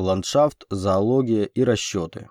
Ландшафт, зоология и расчеты.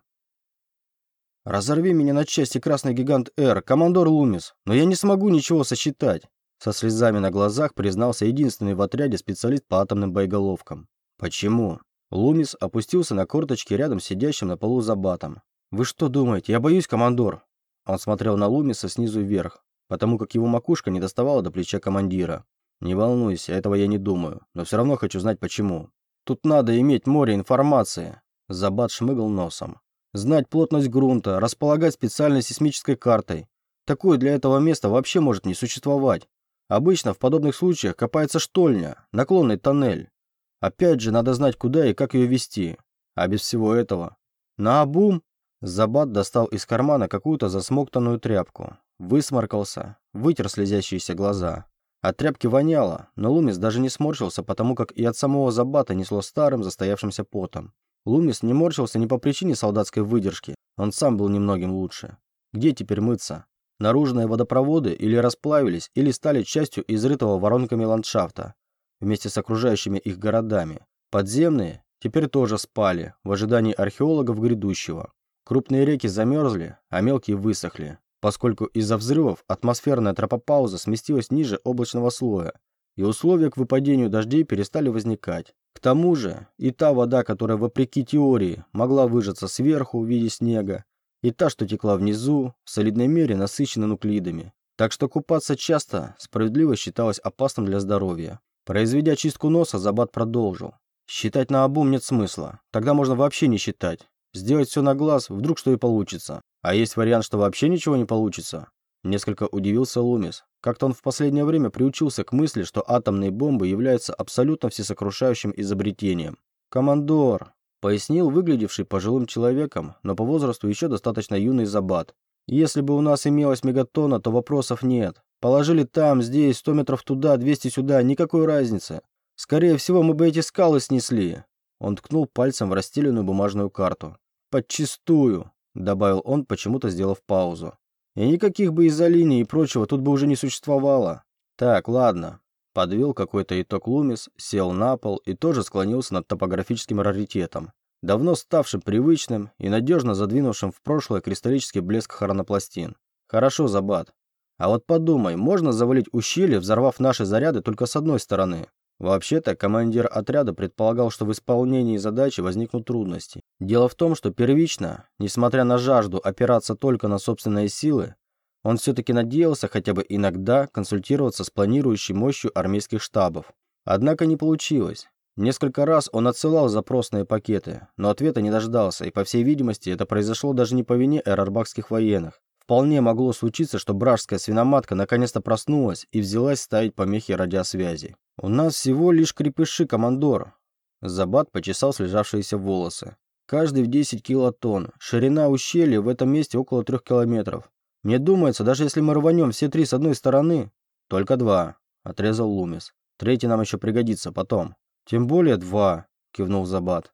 «Разорви меня на части, красный гигант Р, командор Лумис, но я не смогу ничего сосчитать!» Со слезами на глазах признался единственный в отряде специалист по атомным боеголовкам. «Почему?» Лумис опустился на корточки рядом с сидящим на полу Забатом. «Вы что думаете? Я боюсь, командор!» Он смотрел на Лумиса снизу вверх, потому как его макушка не доставала до плеча командира. «Не волнуйся, этого я не думаю, но все равно хочу знать почему. Тут надо иметь море информации». Забат шмыгал носом. «Знать плотность грунта, располагать специальной сейсмической картой. Такое для этого места вообще может не существовать. Обычно в подобных случаях копается штольня, наклонный тоннель. Опять же, надо знать, куда и как ее вести. А без всего этого... На обум Забат достал из кармана какую-то засмоктанную тряпку. Высморкался, вытер слезящиеся глаза. От тряпки воняло, но Лумис даже не сморщился, потому как и от самого Забата несло старым застоявшимся потом. Лумис не морщился не по причине солдатской выдержки, он сам был немногим лучше. Где теперь мыться? Наружные водопроводы или расплавились, или стали частью изрытого воронками ландшафта вместе с окружающими их городами. Подземные теперь тоже спали, в ожидании археологов грядущего. Крупные реки замерзли, а мелкие высохли, поскольку из-за взрывов атмосферная тропопауза сместилась ниже облачного слоя, и условия к выпадению дождей перестали возникать. К тому же, и та вода, которая, вопреки теории, могла выжаться сверху в виде снега, и та, что текла внизу, в солидной мере насыщена нуклидами. Так что купаться часто справедливо считалось опасным для здоровья. Произведя чистку носа, Забат продолжил. Считать на обум нет смысла. Тогда можно вообще не считать. Сделать все на глаз, вдруг что и получится. А есть вариант, что вообще ничего не получится. Несколько удивился Лумис. Как-то он в последнее время приучился к мысли, что атомные бомбы являются абсолютно всесокрушающим изобретением. «Командор», — пояснил выглядевший пожилым человеком, но по возрасту еще достаточно юный Забат. «Если бы у нас имелась мегатона, то вопросов нет. Положили там, здесь, сто метров туда, двести сюда, никакой разницы. Скорее всего, мы бы эти скалы снесли. Он ткнул пальцем в расстеленную бумажную карту. «Подчистую», — добавил он, почему-то сделав паузу. «И никаких бы изолиний и прочего тут бы уже не существовало. Так, ладно». Подвел какой-то итог Лумис, сел на пол и тоже склонился над топографическим раритетом, давно ставшим привычным и надежно задвинувшим в прошлое кристаллический блеск хронопластин. «Хорошо, Забат. А вот подумай, можно завалить ущелье, взорвав наши заряды только с одной стороны? Вообще-то, командир отряда предполагал, что в исполнении задачи возникнут трудности. Дело в том, что первично, несмотря на жажду опираться только на собственные силы, он все-таки надеялся хотя бы иногда консультироваться с планирующей мощью армейских штабов. Однако не получилось. Несколько раз он отсылал запросные пакеты, но ответа не дождался, и, по всей видимости, это произошло даже не по вине эрарбакских военных. Вполне могло случиться, что бражская свиноматка наконец-то проснулась и взялась ставить помехи радиосвязи. «У нас всего лишь крепыши, командор». Забат почесал слежавшиеся волосы. «Каждый в 10 килотонн. Ширина ущелья в этом месте около 3 километров. Мне думается, даже если мы рванем все три с одной стороны...» «Только два», — отрезал Лумис. «Третий нам еще пригодится потом». «Тем более два», — кивнул Забат.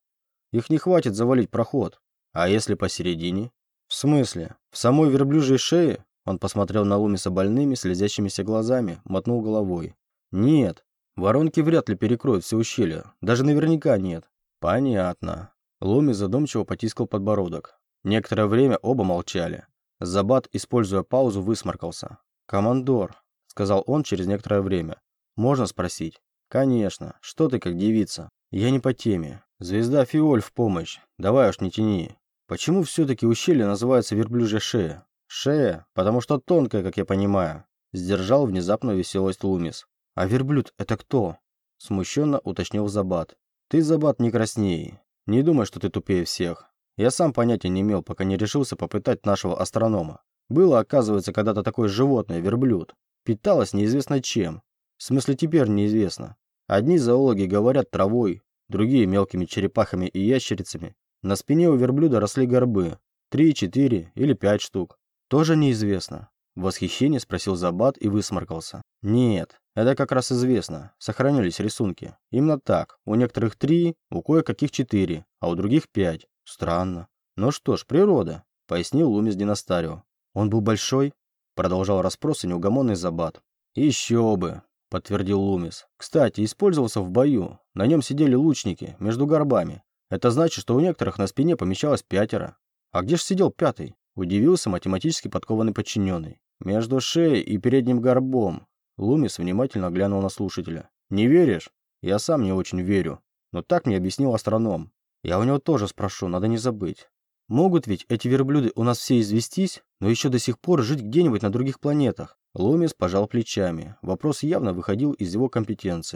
«Их не хватит завалить проход. А если посередине?» «В смысле? В самой верблюжьей шее?» Он посмотрел на Лумиса больными, слезящимися глазами, мотнул головой. «Нет. Воронки вряд ли перекроют все ущелье. Даже наверняка нет». «Понятно». Лумис задумчиво потискал подбородок. Некоторое время оба молчали. Забат, используя паузу, высморкался. «Командор», — сказал он через некоторое время. «Можно спросить?» «Конечно. Что ты как девица?» «Я не по теме. Звезда Фиоль в помощь. Давай уж не тяни. Почему все-таки ущелье называется верблюжья шея? Шея, потому что тонкая, как я понимаю. Сдержал внезапную веселость Лумис. А верблюд это кто? Смущенно уточнил Забат. Ты, Забат, не красней. Не думай, что ты тупее всех. Я сам понятия не имел, пока не решился попытать нашего астронома. Было, оказывается, когда-то такое животное, верблюд. Питалось неизвестно чем. В смысле, теперь неизвестно. Одни зоологи говорят травой, другие мелкими черепахами и ящерицами, на спине у верблюда росли горбы. Три, четыре или пять штук. Тоже неизвестно. В восхищении спросил Забат и высморкался. Нет, это как раз известно. Сохранились рисунки. Именно так. У некоторых три, у кое-каких четыре, а у других пять. Странно. Ну что ж, природа, пояснил Лумис Династарио. Он был большой? Продолжал расспросы неугомонный Забат. Еще бы, подтвердил Лумис. Кстати, использовался в бою. На нем сидели лучники, между горбами. Это значит, что у некоторых на спине помещалось пятеро. А где же сидел пятый? Удивился математически подкованный подчиненный. Между шеей и передним горбом. Лумис внимательно глянул на слушателя. Не веришь? Я сам не очень верю. Но так мне объяснил астроном. Я у него тоже спрошу, надо не забыть. Могут ведь эти верблюды у нас все известись, но еще до сих пор жить где-нибудь на других планетах? Ломис пожал плечами. Вопрос явно выходил из его компетенции.